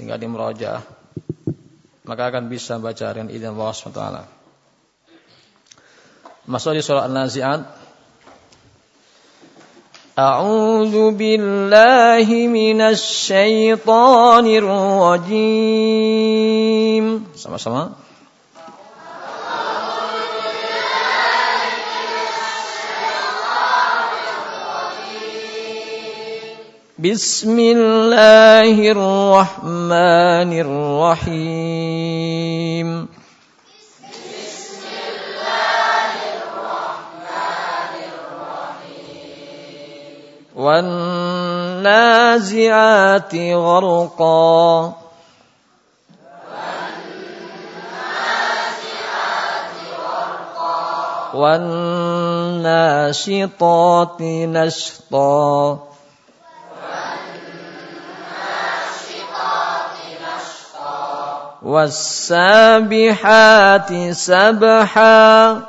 tinggal di meroja maka akan bisa baca dengan izin Allah SWT. Masuk di surah An-Nazi'at. A'udzu billahi minasy syaithanir rajim. Sama-sama. بسم الله الرحمن الرحيم. الرحمن الرحيم والنازعات غرقا. والناشطات نشطا. والسابحات سبحا.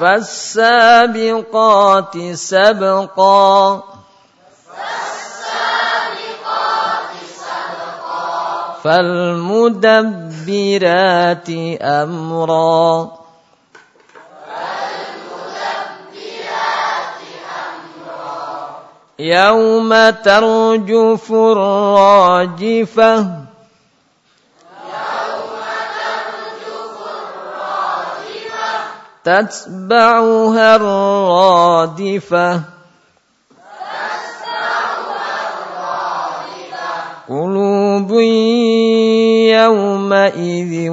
فالسابقات سبقا. فالمدبرات أمرا. يوم ترجف الراجفة. يوم ترجف الراجفة تتبعها الرادفة. قلوب يومئذ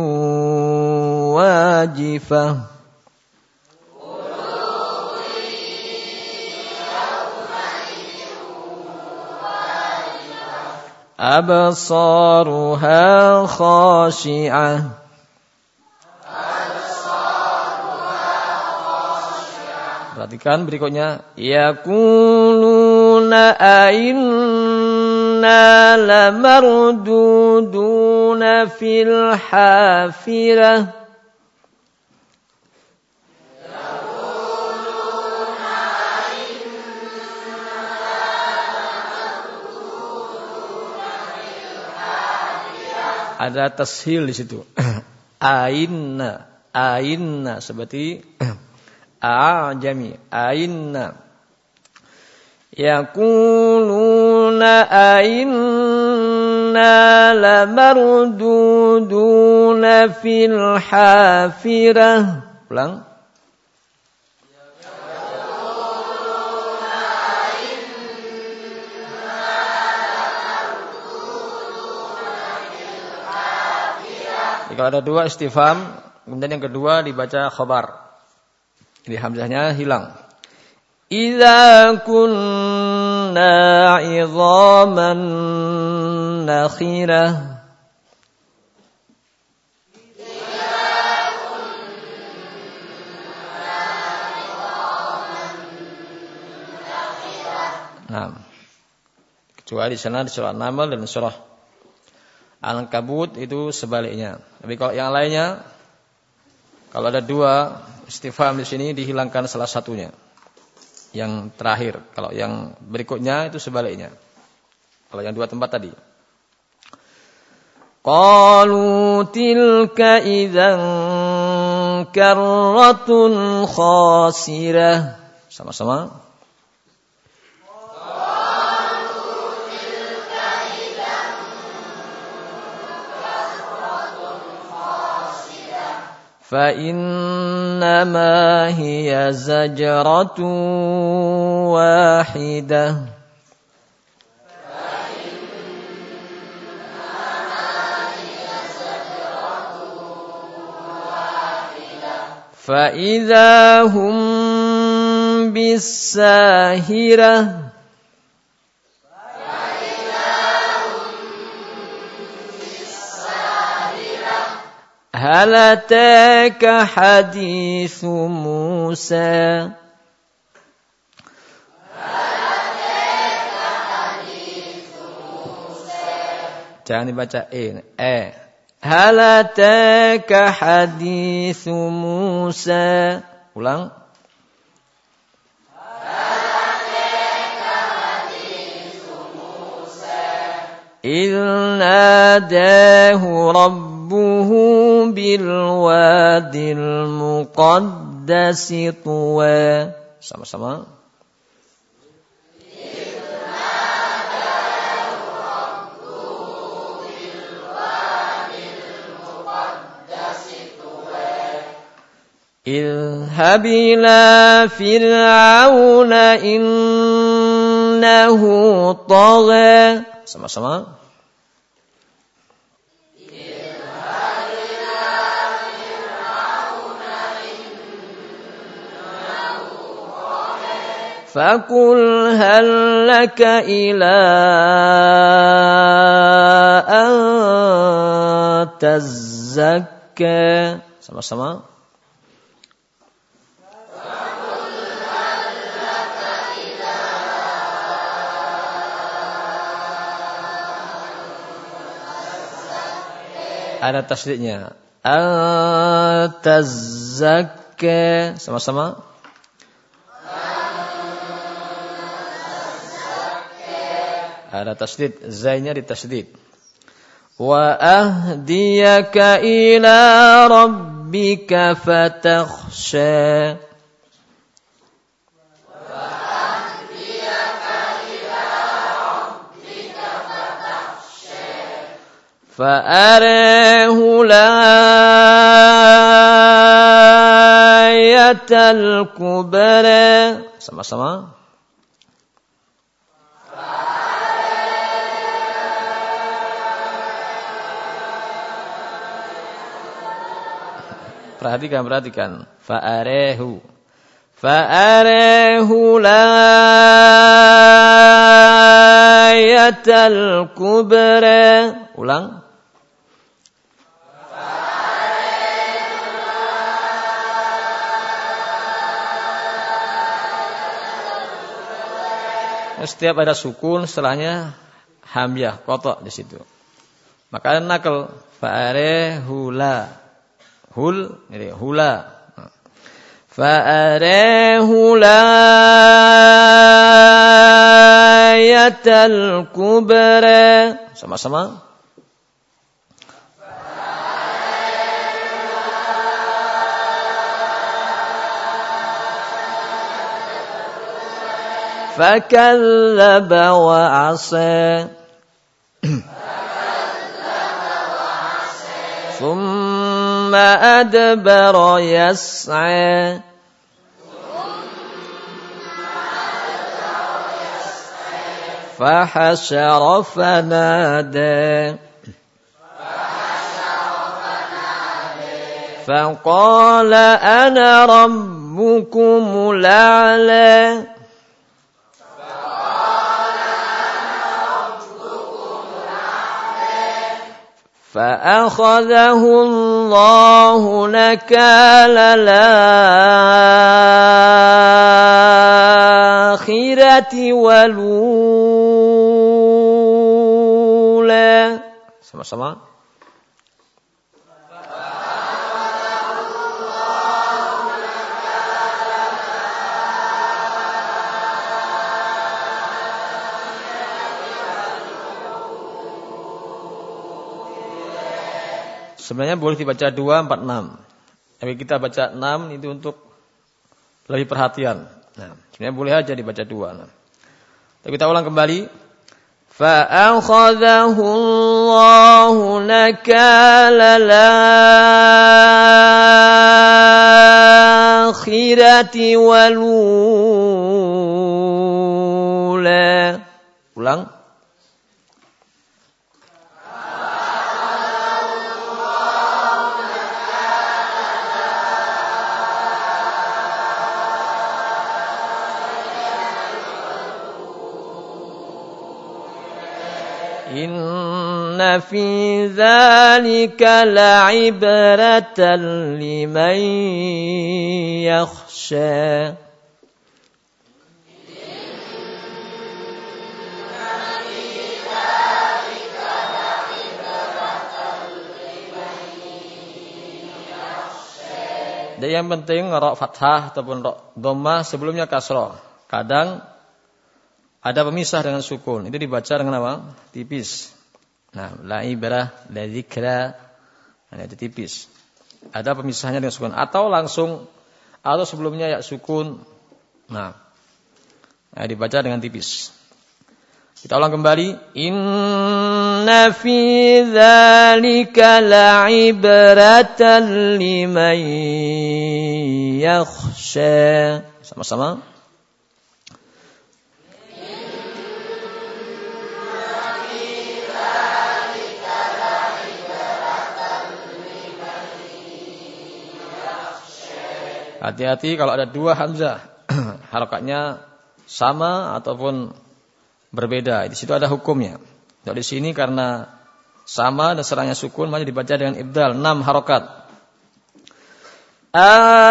واجفة. أبصارها خاشعة Perhatikan berikutnya. Yakuluna ainna lamarduduna fil hafirah. ada tashil di situ. Ainna, ainna seperti ajami, ainna. Yaquluna ainna lamarduduna fil hafirah. Pulang. Kalau ada dua istifam, kemudian yang kedua dibaca khobar. Jadi hamzahnya hilang. Idza kunna 'idhaman nakhirah Nah, kecuali di sana di surah Naml dan surah Al-Kabut itu sebaliknya. Tapi kalau yang lainnya, kalau ada dua istifham di sini dihilangkan salah satunya. Yang terakhir. Kalau yang berikutnya itu sebaliknya. Kalau yang dua tempat tadi. Qalu tilka idzan karratun khasirah. Sama-sama. فإنما هي زجرة واحدة. فإذا هم بالساهرة هل أتاك حديث موسى Jangan dibaca e, e. Hal ataka hadithu Musa. Ulang. إذ ناداه ربه بالواد المقدس طوى. Sama-sama. اذهب إلى فرعون إنه طغى. Sama-sama. فقل هل لك إلى أن تزكى sama-sama ada tasdidnya. Al-tazakka sama-sama. Ada tasdid, zainya di tasdid. Wa ahdiyaka ila rabbika fatakhsha. فأراه الآية الكبرى sama-sama Perhatikan, perhatikan. Fa'arehu. Fa'arehu layatal kubra. Ulang. Setiap ada sukun, setelahnya hamyah, kotok di situ. Maka nakal fa'arehula. Hul, ini hula. Fa'arahu layatal kubra. Sama-sama. فكذب وعصى ثم أدبر يسعى. فحشر فنادى. فقال أنا ربكم الأعلى. فأخذه الله نكال الآخرة والأولى. Sama-sama. Sebenarnya boleh dibaca 2, 4, 6. Tapi kita baca 6 itu untuk lebih perhatian. Nah, sebenarnya boleh aja dibaca 2. Nah. Tapi kita ulang kembali. فَأَخَذَهُ اللَّهُ نَكَالَ الْآخِرَةِ وَالْأُولَى Ulang. إن في ذلك لعبرة لمن يخشى Jadi yang penting rok fathah ataupun rok dhamma sebelumnya kasroh. Kadang ada pemisah dengan sukun. Itu dibaca dengan apa? Tipis. Nah, la ibrah, la dzikra. Nah, tipis. Ada pemisahnya dengan sukun atau langsung atau sebelumnya ya sukun. Nah, nah dibaca dengan tipis. Kita ulang kembali. Inna fi dzalika la'ibratan liman yakhsha. Sama-sama. Hati-hati kalau ada dua hamzah. Harokatnya sama ataupun berbeda. Di situ ada hukumnya. Kalau di sini karena sama dan serangnya sukun maka dibaca dengan ibdal enam harokat. Antumu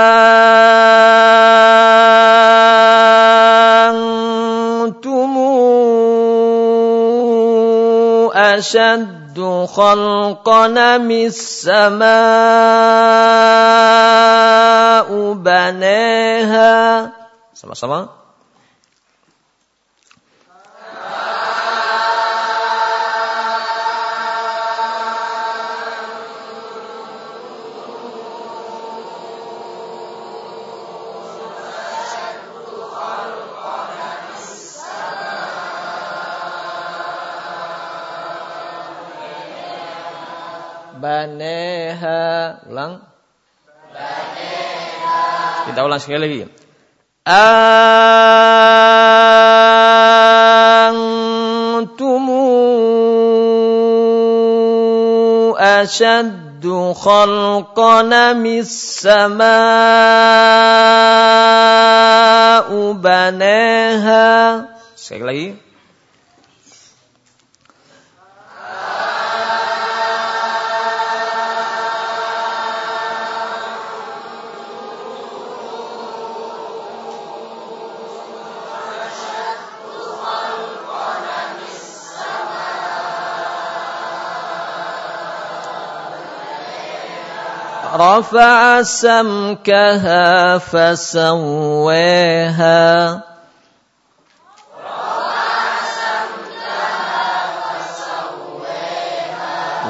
ashaddu khalqana mis sama'u banaha. Sama-sama. Baneha. Ulang. Baneha. Kita ulang sekali lagi. Antumu ashaddu khalqana mis sama'u baneha. Sekali lagi. رفع سمكها فسواها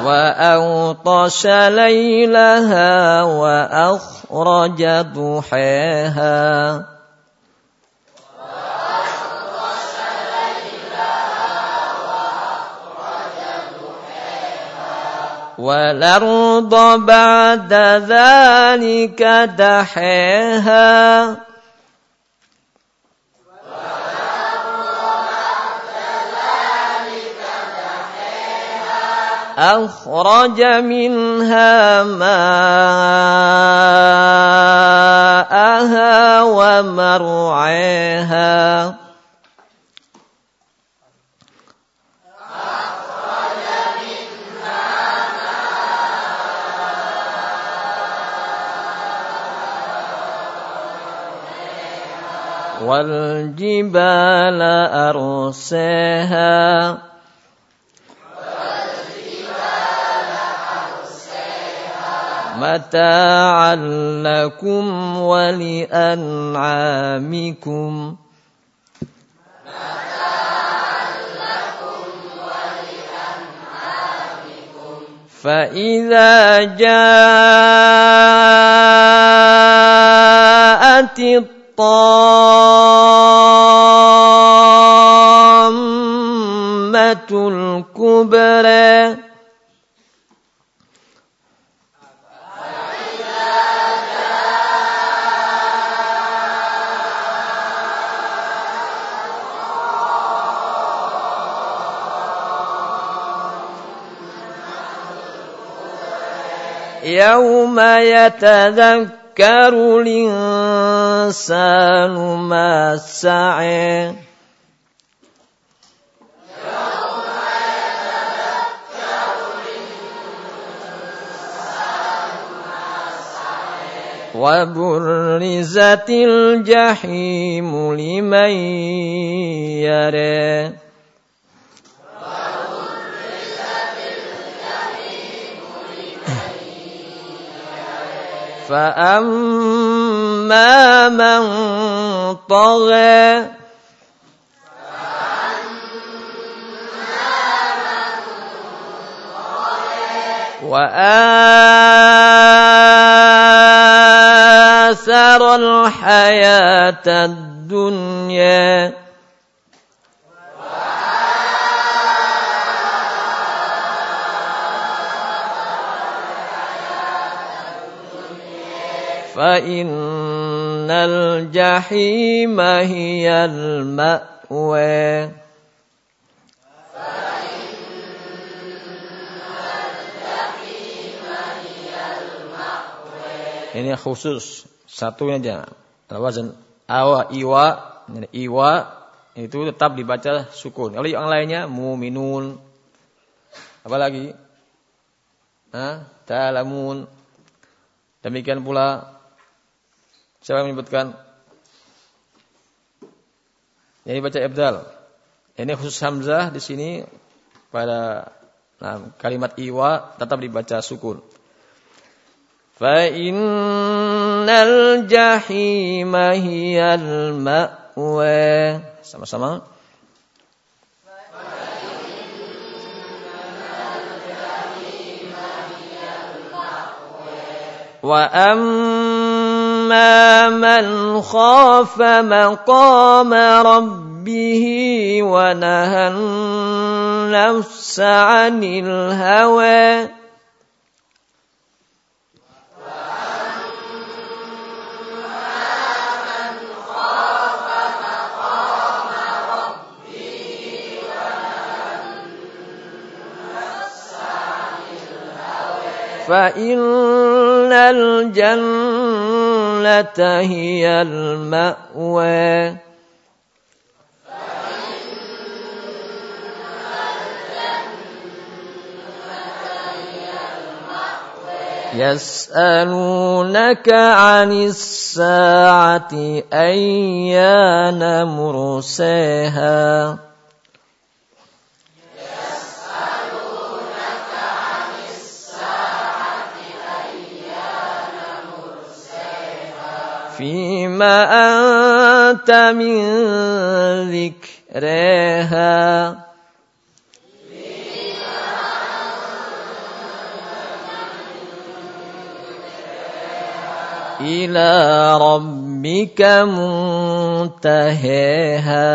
وأوطش ليلها وأخرج ضحاها والأرض بعد ذلك دحيها. أخرج منها ماءها ومرعيها والجبال أرساها. متاعا لكم ولأنعامكم. فإذا جاءت الطامة الكبرى. يوم يتذكر يذكر الإنسان ما سعى. وبرزت الجحيم لمن يرى. فأما من طغى. وآثر الحياة الدنيا. فإن الجحيم هي المأوى Ini khusus satunya aja. Wazan awa iwa iwa itu tetap dibaca sukun. Kalau yang lainnya muminun. Apa lagi? Hah? Ta'lamun. Demikian pula Siapa yang menyebutkan? Ini baca ibdal. Ini khusus hamzah di sini pada nah, kalimat iwa tetap dibaca sukun. Fa'innal jahimahiyal jahima ma'wa. Sama-sama. Wa'am وأما من خاف مقام ربه ونهى النفس عن الهوى. فإن الجنة هي المأوى. يسألونك عن الساعة أيان مرساها. فيما أنت من ذكرها إلى ربك منتهيها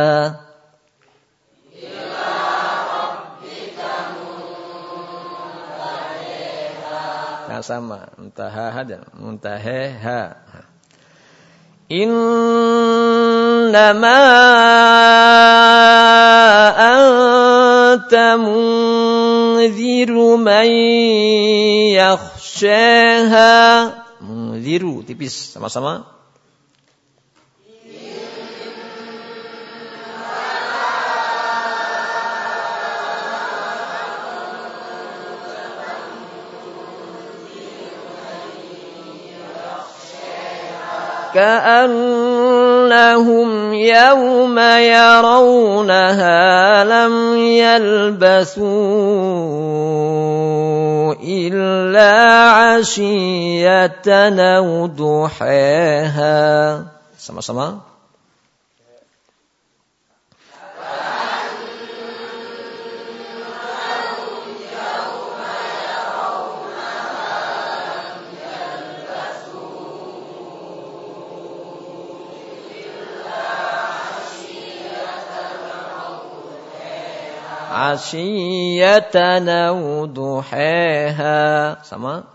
Nah, sama, muntaha dan muntaheha. إنما أنت منذر من يخشاها. منذر tipis sama-sama. كأنهم يوم يرونها لم يلبثوا إلا عشية أو ضحاها. sama-sama Asyiyatan au duhaha. Sama?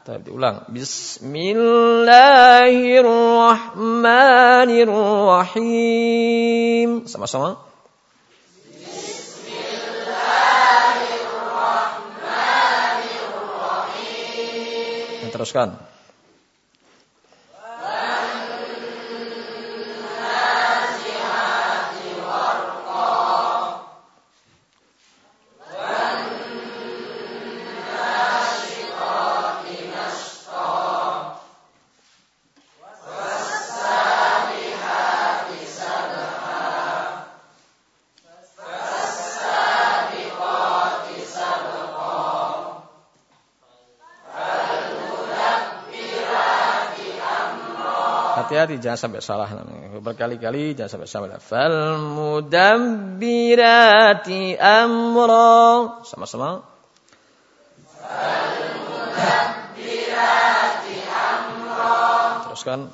Tadi diulang. Bismillahirrahmanirrahim. Sama-sama. Bismillahirrahmanirrahim. Teruskan. Hati-hati jangan sampai salah Berkali-kali jangan sampai salah. Fal mudabbirati amra. Sama-sama. Fal mudabbirati amra. Teruskan.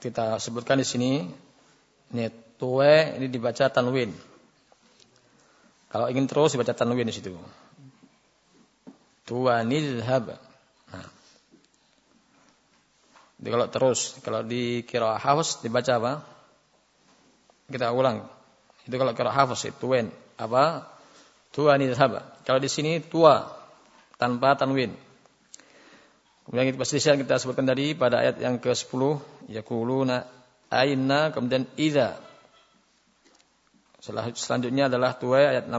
Kita sebutkan di sini ini ini dibaca tanwin. Kalau ingin terus dibaca tanwin di situ. Tuwanil hab. Nah. Jadi kalau terus, kalau di kira hafs dibaca apa? Kita ulang. Itu kalau kira hafs itu wen apa? Tuwanil hab. Kalau di sini tua tanpa tanwin. Kemudian kita perselisihan kita sebutkan tadi pada ayat yang ke-10 yaquluna aina kemudian idza. Selanjutnya adalah tua ayat 16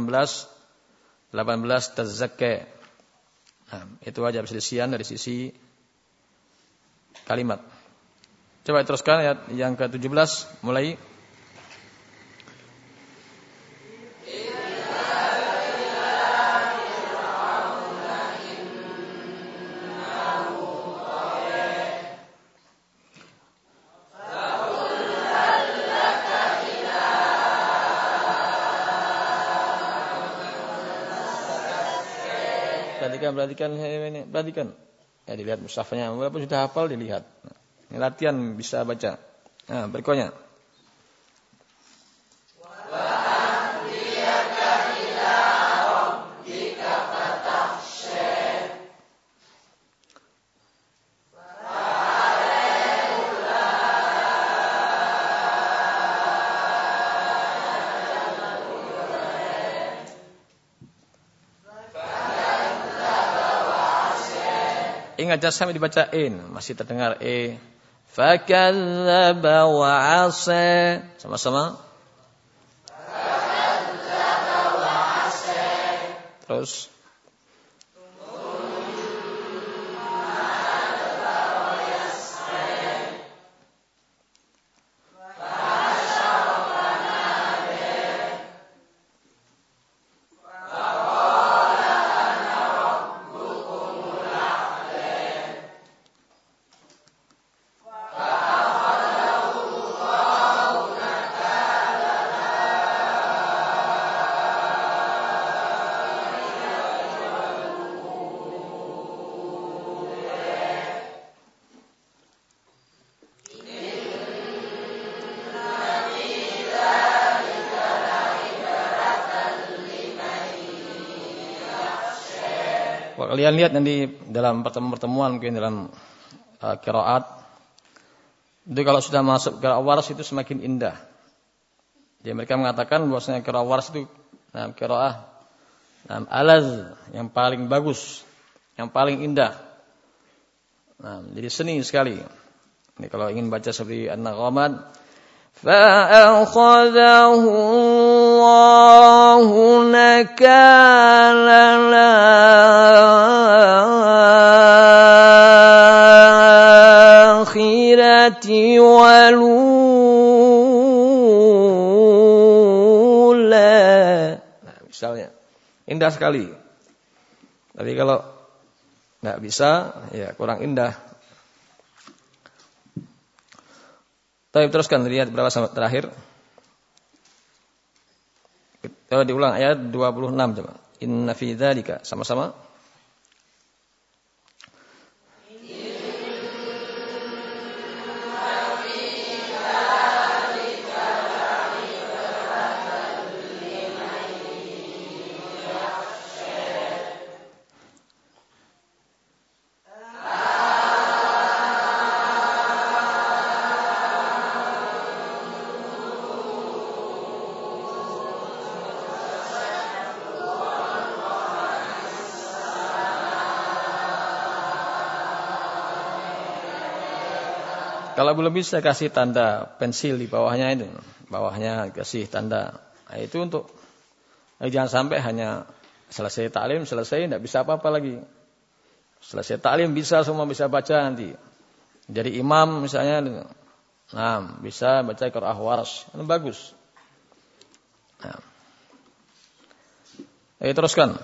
18 tazakka. Nah, itu aja perselisihan dari sisi kalimat. Coba teruskan ayat yang ke-17 mulai perhatikan, ini, perhatikan. Ya dilihat mushafnya, walaupun sudah hafal dilihat. Ini latihan bisa baca. Nah, berikutnya. Ingat jasam dibaca in, masih terdengar e. Fakadzaba wa asa. Sama-sama. Terus kalian lihat nanti dalam pertemuan-pertemuan mungkin dalam uh, kiraat. Jadi kalau sudah masuk kiraat waras itu semakin indah. Jadi mereka mengatakan bahwasanya kiraat waras itu nah, kiraat nah, alaz yang paling bagus, yang paling indah. Nah, jadi seni sekali. Ini kalau ingin baca seperti An-Naghamat, فأخذه الله هناك نكال الآخرة والأولى. Nah, misalnya indah sekali. Tapi kalau nggak bisa ya kurang indah. Tapi teruskan lihat berapa sampai terakhir. Coba diulang ayat 26 coba. Inna fi dzalika sama-sama. Belum bisa kasih tanda pensil di bawahnya itu, bawahnya kasih tanda. Nah, itu untuk eh, jangan sampai hanya selesai taklim selesai tidak bisa apa-apa lagi. Selesai taklim bisa semua bisa baca nanti. Jadi imam misalnya, nah bisa baca Qur'an waras, itu bagus. Nah. Ayo teruskan.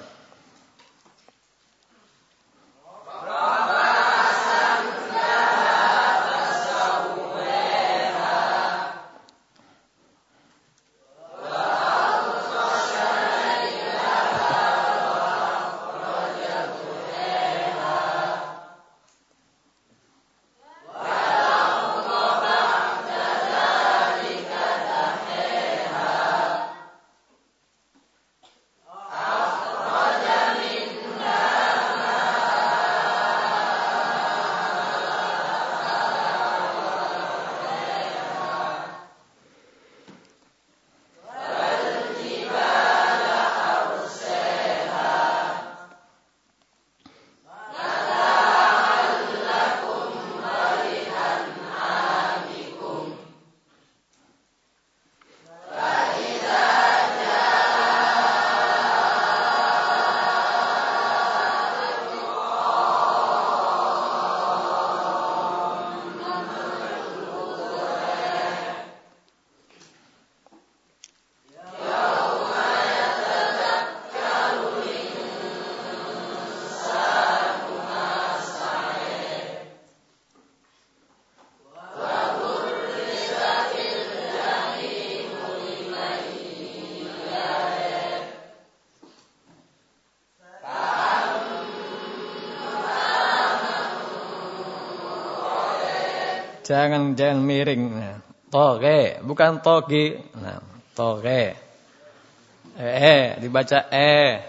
Jangan jangan miring. Nah, toge, bukan toge. Nah, toge. Eh, eh, dibaca eh.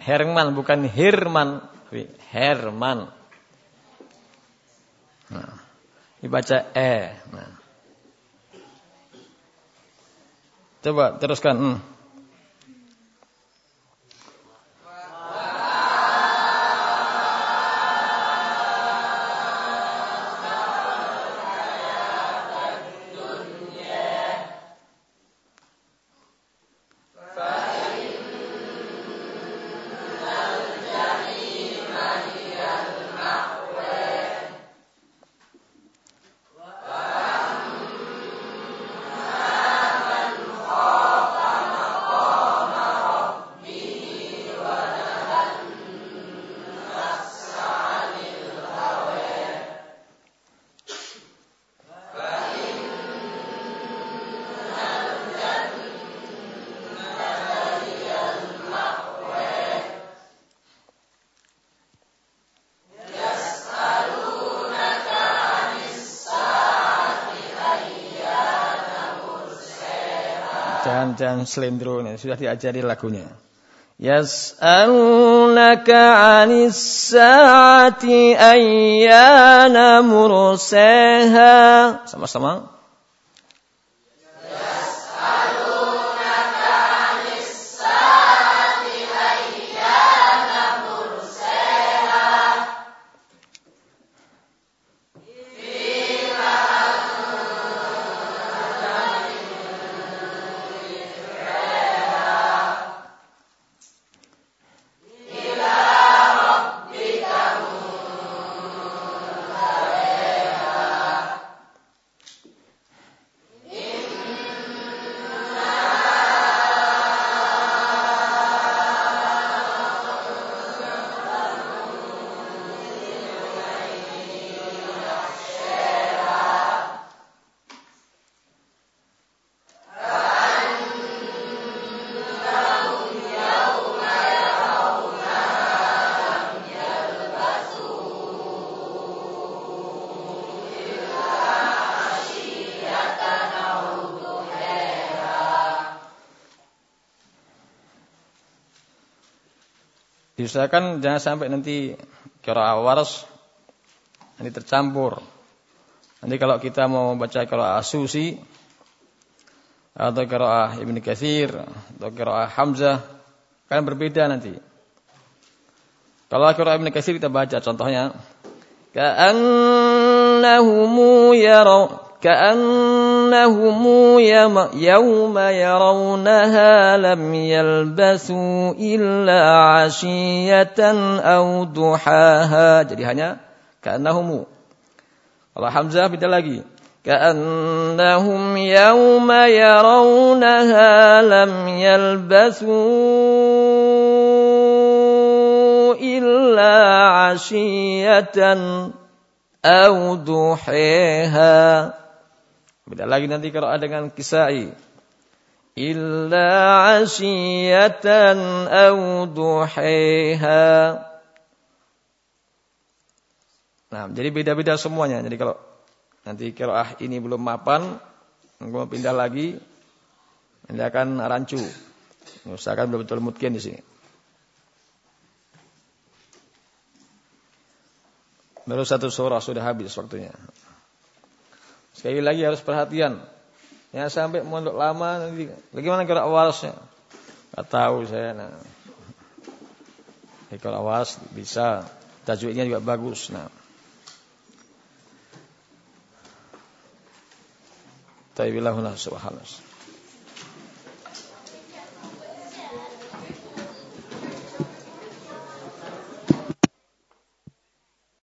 Herman bukan Hirman. Herman. Nah, dibaca eh. Nah. Coba teruskan. Hmm. Dan selendro ini sudah diajari lagunya. Yas'alunaka 'anis sa'ati ayyana mursaha. Sama-sama. Diusahakan jangan sampai nanti kira awars nanti tercampur. Nanti kalau kita mau baca kira Asusi atau kira Ibn Kathir atau kira Hamzah kan berbeda nanti. Kalau kira Ibn Kathir kita baca contohnya Ka'annahumu yara ka'an كأنهم يوم يرونها لم يلبثوا إلا عشية أو ضحاها. Jadi hanya كأنهم. Kalau Hamzah beda lagi. كأنهم يوم يرونها لم يلبثوا إلا عشية أو ضحيها Beda lagi nanti kalau ada dengan kisai. Illa asyiyatan au duhaiha. Nah, jadi beda-beda semuanya. Jadi kalau nanti ah ini belum mapan, mau pindah lagi, ini akan rancu. Usahakan betul-betul mungkin di sini. Baru satu surah sudah habis waktunya. Sekali lagi harus perhatian. Ya sampai mondok lama nanti. Bagaimana kira awalnya? Gak tahu saya. Nah. Ya, kalau awas bisa. Tajwidnya juga bagus. Nah. Ta'ibilahuna subhanallah.